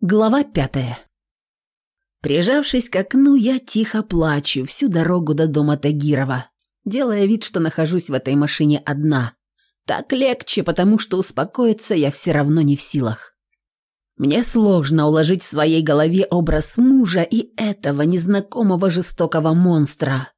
Глава пятая. Прижавшись к окну, я тихо плачу всю дорогу до дома Тагирова, делая вид, что нахожусь в этой машине одна. Так легче, потому что успокоиться я все равно не в силах. Мне сложно уложить в своей голове образ мужа и этого незнакомого жестокого монстра.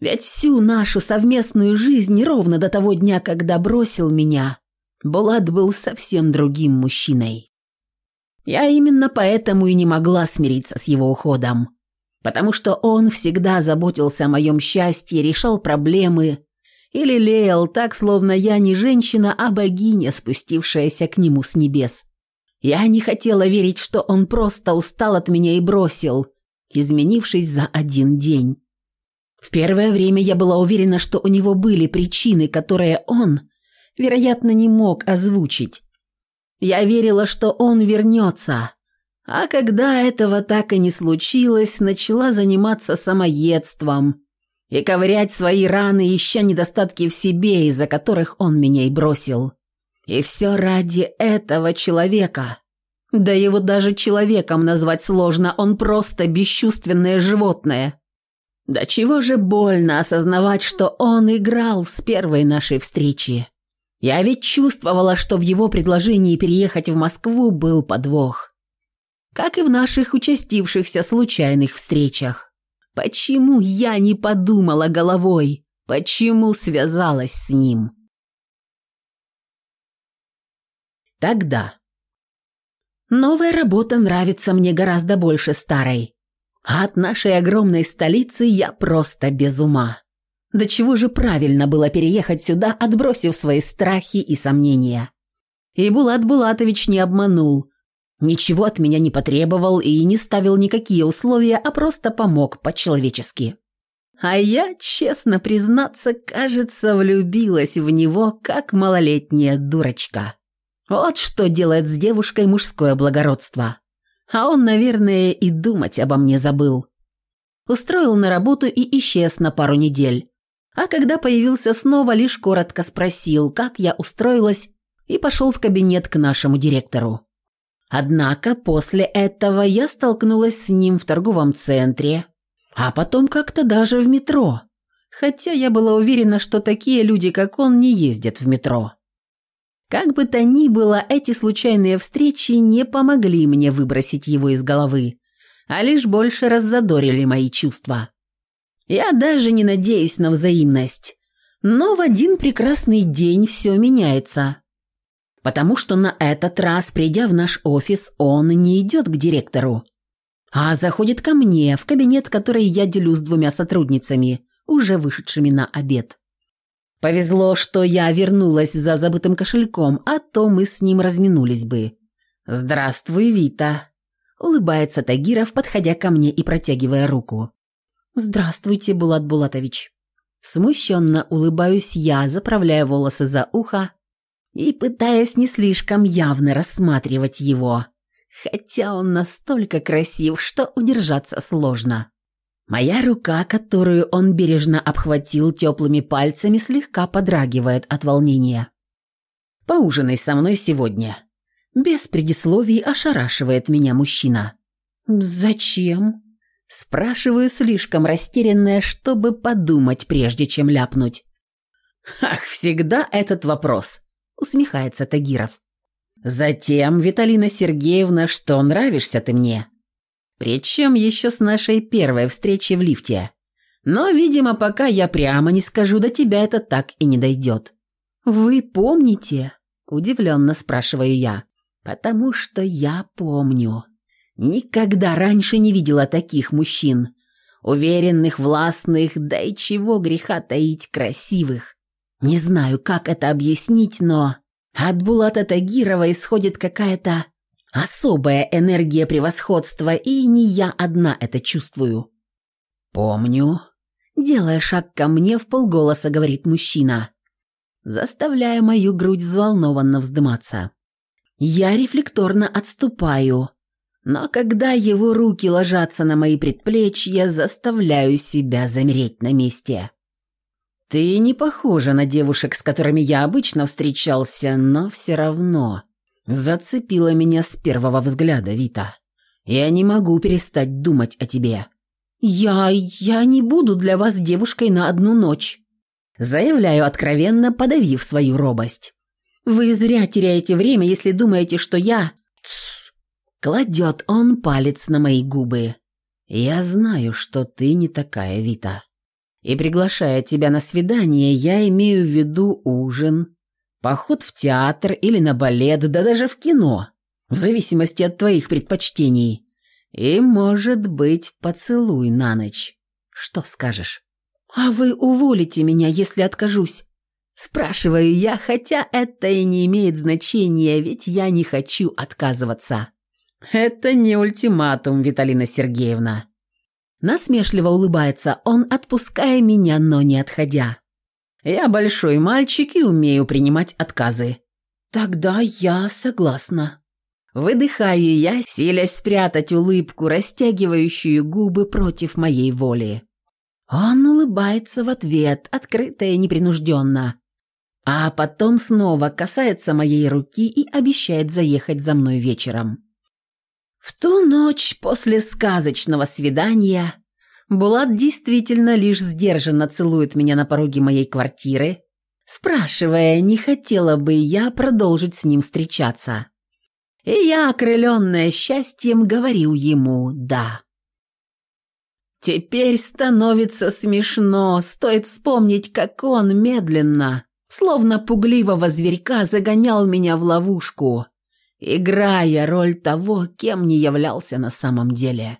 Ведь всю нашу совместную жизнь ровно до того дня, когда бросил меня, Булат был совсем другим мужчиной. Я именно поэтому и не могла смириться с его уходом. Потому что он всегда заботился о моем счастье, решал проблемы и лелеял так, словно я не женщина, а богиня, спустившаяся к нему с небес. Я не хотела верить, что он просто устал от меня и бросил, изменившись за один день. В первое время я была уверена, что у него были причины, которые он, вероятно, не мог озвучить. Я верила, что он вернется. А когда этого так и не случилось, начала заниматься самоедством и ковырять свои раны, ища недостатки в себе, из-за которых он меня и бросил. И все ради этого человека. Да его даже человеком назвать сложно, он просто бесчувственное животное. Да чего же больно осознавать, что он играл с первой нашей встречи. Я ведь чувствовала, что в его предложении переехать в Москву был подвох. Как и в наших участившихся случайных встречах. Почему я не подумала головой? Почему связалась с ним? Тогда. Новая работа нравится мне гораздо больше старой. А от нашей огромной столицы я просто без ума. До чего же правильно было переехать сюда, отбросив свои страхи и сомнения. И Булат Булатович не обманул. Ничего от меня не потребовал и не ставил никакие условия, а просто помог по-человечески. А я, честно признаться, кажется, влюбилась в него, как малолетняя дурочка. Вот что делает с девушкой мужское благородство. А он, наверное, и думать обо мне забыл. Устроил на работу и исчез на пару недель. А когда появился снова, лишь коротко спросил, как я устроилась, и пошел в кабинет к нашему директору. Однако после этого я столкнулась с ним в торговом центре, а потом как-то даже в метро. Хотя я была уверена, что такие люди, как он, не ездят в метро. Как бы то ни было, эти случайные встречи не помогли мне выбросить его из головы, а лишь больше раззадорили мои чувства. Я даже не надеюсь на взаимность. Но в один прекрасный день все меняется. Потому что на этот раз, придя в наш офис, он не идет к директору, а заходит ко мне в кабинет, который я делю с двумя сотрудницами, уже вышедшими на обед. Повезло, что я вернулась за забытым кошельком, а то мы с ним разминулись бы. «Здравствуй, Вита», — улыбается Тагиров, подходя ко мне и протягивая руку. «Здравствуйте, Булат Булатович». Смущенно улыбаюсь я, заправляя волосы за ухо и пытаясь не слишком явно рассматривать его, хотя он настолько красив, что удержаться сложно. Моя рука, которую он бережно обхватил теплыми пальцами, слегка подрагивает от волнения. «Поужинай со мной сегодня». Без предисловий ошарашивает меня мужчина. «Зачем?» Спрашиваю слишком растерянная, чтобы подумать, прежде чем ляпнуть. «Ах, всегда этот вопрос», — усмехается Тагиров. «Затем, Виталина Сергеевна, что нравишься ты мне. Причем еще с нашей первой встречи в лифте. Но, видимо, пока я прямо не скажу, до тебя это так и не дойдет». «Вы помните?» – удивленно спрашиваю я. «Потому что я помню». Никогда раньше не видела таких мужчин. Уверенных, властных, да и чего греха таить красивых. Не знаю, как это объяснить, но от Булата Тагирова исходит какая-то особая энергия превосходства, и не я одна это чувствую. «Помню», — делая шаг ко мне, в полголоса говорит мужчина, заставляя мою грудь взволнованно вздыматься. Я рефлекторно отступаю, но когда его руки ложатся на мои предплечья, заставляю себя замереть на месте. «Ты не похожа на девушек, с которыми я обычно встречался, но все равно. зацепила меня с первого взгляда, Вита. Я не могу перестать думать о тебе. Я... я не буду для вас девушкой на одну ночь. Заявляю откровенно, подавив свою робость. Вы зря теряете время, если думаете, что я... Кладет он палец на мои губы. Я знаю, что ты не такая, Вита. И приглашая тебя на свидание, я имею в виду ужин, поход в театр или на балет, да даже в кино, в зависимости от твоих предпочтений. И, может быть, поцелуй на ночь. Что скажешь? А вы уволите меня, если откажусь? Спрашиваю я, хотя это и не имеет значения, ведь я не хочу отказываться. Это не ультиматум, Виталина Сергеевна. Насмешливо улыбается он, отпуская меня, но не отходя. Я большой мальчик и умею принимать отказы. Тогда я согласна. Выдыхаю я, силясь спрятать улыбку, растягивающую губы против моей воли. Он улыбается в ответ, открыто и непринужденно. А потом снова касается моей руки и обещает заехать за мной вечером. В ту ночь после сказочного свидания Булат действительно лишь сдержанно целует меня на пороге моей квартиры, спрашивая, не хотела бы я продолжить с ним встречаться. И я, окрыленная счастьем, говорил ему «да». Теперь становится смешно, стоит вспомнить, как он медленно, словно пугливого зверька, загонял меня в ловушку, играя роль того, кем не являлся на самом деле.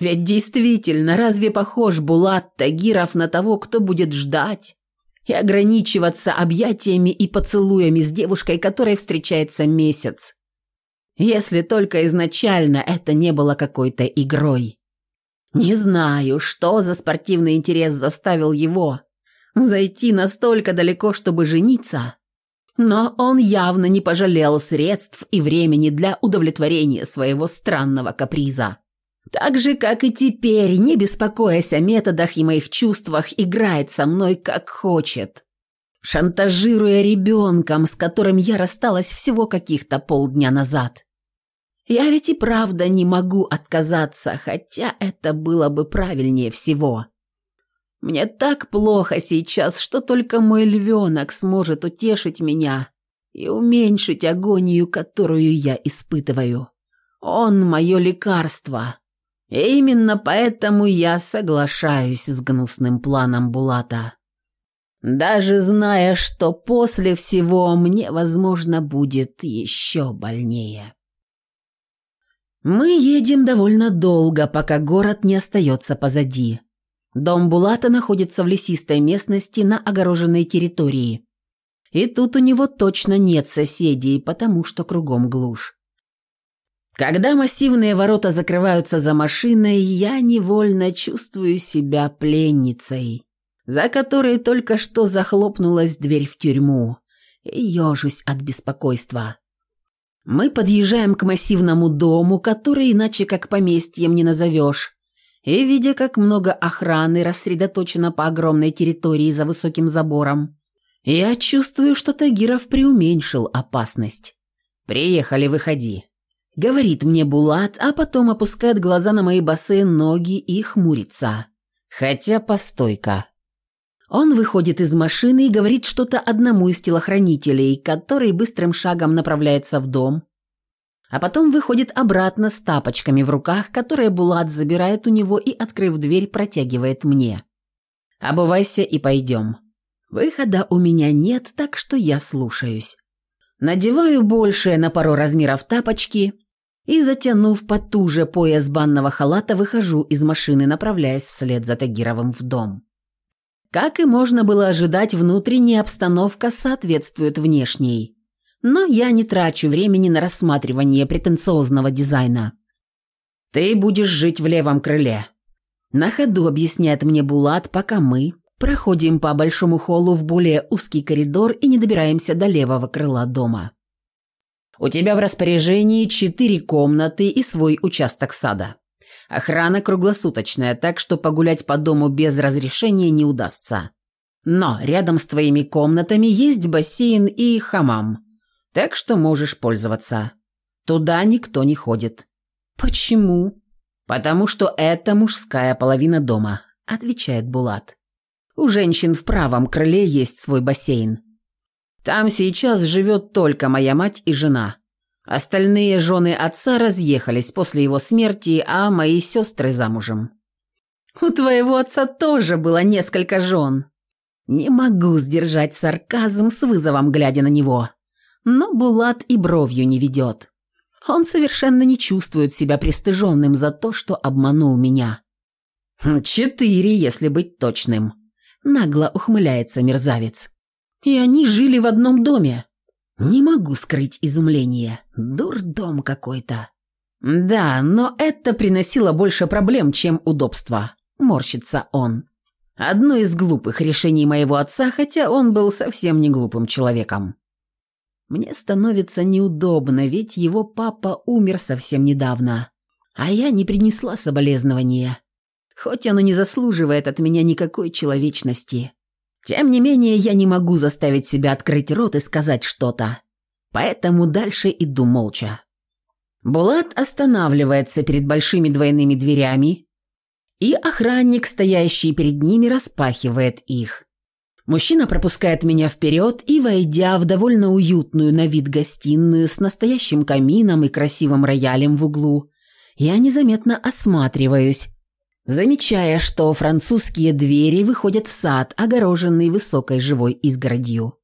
Ведь действительно, разве похож Булат Тагиров на того, кто будет ждать и ограничиваться объятиями и поцелуями с девушкой, которой встречается месяц? Если только изначально это не было какой-то игрой. Не знаю, что за спортивный интерес заставил его зайти настолько далеко, чтобы жениться, но он явно не пожалел средств и времени для удовлетворения своего странного каприза. Так же, как и теперь, не беспокоясь о методах и моих чувствах, играет со мной как хочет, шантажируя ребенком, с которым я рассталась всего каких-то полдня назад. Я ведь и правда не могу отказаться, хотя это было бы правильнее всего. Мне так плохо сейчас, что только мой львенок сможет утешить меня и уменьшить агонию, которую я испытываю. Он мое лекарство. И именно поэтому я соглашаюсь с гнусным планом Булата. Даже зная, что после всего мне, возможно, будет еще больнее. Мы едем довольно долго, пока город не остается позади. Дом Булата находится в лесистой местности на огороженной территории. И тут у него точно нет соседей, потому что кругом глушь. Когда массивные ворота закрываются за машиной, я невольно чувствую себя пленницей, за которой только что захлопнулась дверь в тюрьму, и ежусь от беспокойства. Мы подъезжаем к массивному дому, который иначе как поместьем не назовешь, и, видя, как много охраны рассредоточено по огромной территории за высоким забором, я чувствую, что Тагиров преуменьшил опасность. «Приехали, выходи», — говорит мне Булат, а потом опускает глаза на мои босые ноги и хмурится. Хотя постойка. Он выходит из машины и говорит что-то одному из телохранителей, который быстрым шагом направляется в дом, а потом выходит обратно с тапочками в руках, которые Булат забирает у него и, открыв дверь, протягивает мне. «Обувайся и пойдем». Выхода у меня нет, так что я слушаюсь. Надеваю большие на пару размеров тапочки и, затянув потуже пояс банного халата, выхожу из машины, направляясь вслед за Тагировым в дом. Как и можно было ожидать, внутренняя обстановка соответствует внешней но я не трачу времени на рассматривание претенциозного дизайна. «Ты будешь жить в левом крыле», – на ходу объясняет мне Булат, пока мы проходим по большому холлу в более узкий коридор и не добираемся до левого крыла дома. «У тебя в распоряжении четыре комнаты и свой участок сада. Охрана круглосуточная, так что погулять по дому без разрешения не удастся. Но рядом с твоими комнатами есть бассейн и хамам» Так что можешь пользоваться. Туда никто не ходит». «Почему?» «Потому что это мужская половина дома», – отвечает Булат. «У женщин в правом крыле есть свой бассейн. Там сейчас живет только моя мать и жена. Остальные жены отца разъехались после его смерти, а мои сестры замужем». «У твоего отца тоже было несколько жен». Не могу сдержать сарказм с вызовом, глядя на него. Но Булат и бровью не ведет. Он совершенно не чувствует себя пристыженным за то, что обманул меня. «Хм, «Четыре, если быть точным», – нагло ухмыляется мерзавец. «И они жили в одном доме. Не могу скрыть изумление. Дурдом какой-то». «Да, но это приносило больше проблем, чем удобства», – морщится он. «Одно из глупых решений моего отца, хотя он был совсем не глупым человеком. Мне становится неудобно, ведь его папа умер совсем недавно, а я не принесла соболезнования, хоть оно не заслуживает от меня никакой человечности. Тем не менее, я не могу заставить себя открыть рот и сказать что-то, поэтому дальше иду молча. Булат останавливается перед большими двойными дверями, и охранник, стоящий перед ними, распахивает их. Мужчина пропускает меня вперед и, войдя в довольно уютную на вид гостиную с настоящим камином и красивым роялем в углу, я незаметно осматриваюсь, замечая, что французские двери выходят в сад, огороженный высокой живой изгородью.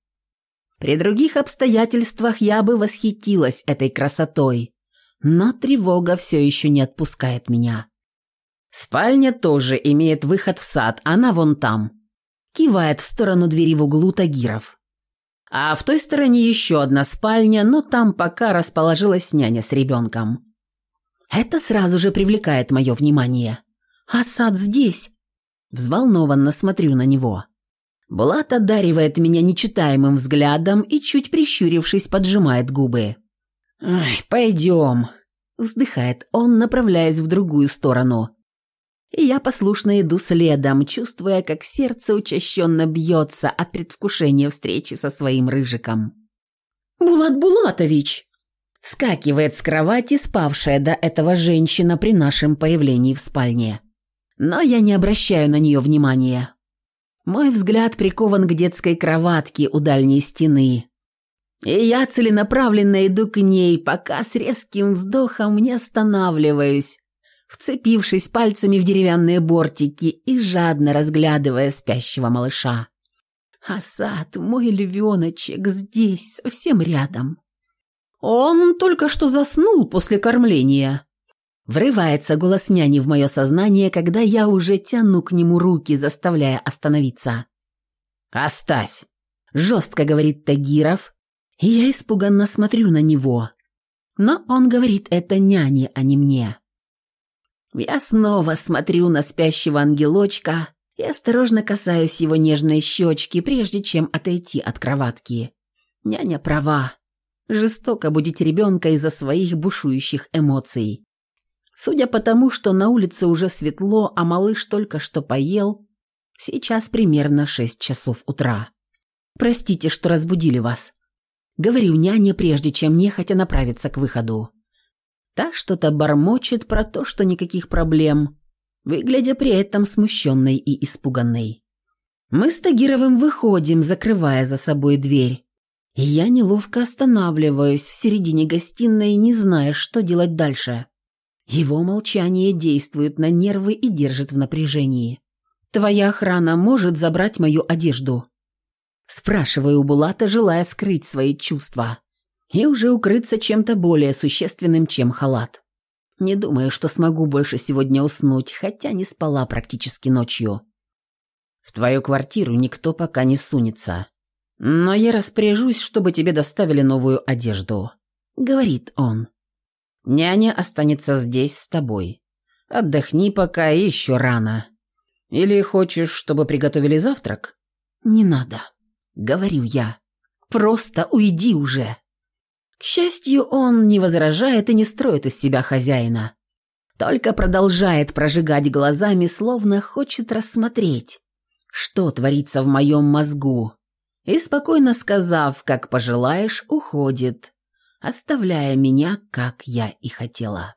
При других обстоятельствах я бы восхитилась этой красотой, но тревога все еще не отпускает меня. Спальня тоже имеет выход в сад, она вон там – кивает в сторону двери в углу Тагиров. А в той стороне еще одна спальня, но там пока расположилась няня с ребенком. Это сразу же привлекает мое внимание. А сад здесь? Взволнованно смотрю на него. Булат одаривает меня нечитаемым взглядом и, чуть прищурившись, поджимает губы. «Ай, пойдем», – вздыхает он, направляясь в другую сторону и я послушно иду следом, чувствуя, как сердце учащенно бьется от предвкушения встречи со своим рыжиком. «Булат Булатович!» Скакивает с кровати спавшая до этого женщина при нашем появлении в спальне. Но я не обращаю на нее внимания. Мой взгляд прикован к детской кроватке у дальней стены. И я целенаправленно иду к ней, пока с резким вздохом не останавливаюсь, вцепившись пальцами в деревянные бортики и жадно разглядывая спящего малыша. Асад, мой львеночек, здесь, совсем рядом. Он только что заснул после кормления. Врывается голос няни в мое сознание, когда я уже тяну к нему руки, заставляя остановиться. «Оставь!» – жестко говорит Тагиров, и я испуганно смотрю на него. Но он говорит это няне, а не мне. Я снова смотрю на спящего ангелочка и осторожно касаюсь его нежной щечки, прежде чем отойти от кроватки. Няня права. Жестоко будить ребенка из-за своих бушующих эмоций. Судя по тому, что на улице уже светло, а малыш только что поел, сейчас примерно шесть часов утра. «Простите, что разбудили вас», — говорю няне, прежде чем нехотя направиться к выходу. Та что-то бормочет про то, что никаких проблем, выглядя при этом смущенной и испуганной. Мы с Тагировым выходим, закрывая за собой дверь. Я неловко останавливаюсь в середине гостиной, не зная, что делать дальше. Его молчание действует на нервы и держит в напряжении. «Твоя охрана может забрать мою одежду?» Спрашиваю у Булата, желая скрыть свои чувства и уже укрыться чем-то более существенным, чем халат. Не думаю, что смогу больше сегодня уснуть, хотя не спала практически ночью. В твою квартиру никто пока не сунется. Но я распоряжусь, чтобы тебе доставили новую одежду», — говорит он. «Няня останется здесь с тобой. Отдохни пока еще рано. Или хочешь, чтобы приготовили завтрак?» «Не надо», — говорю я. «Просто уйди уже». К счастью, он не возражает и не строит из себя хозяина. Только продолжает прожигать глазами, словно хочет рассмотреть, что творится в моем мозгу, и, спокойно сказав, как пожелаешь, уходит, оставляя меня, как я и хотела.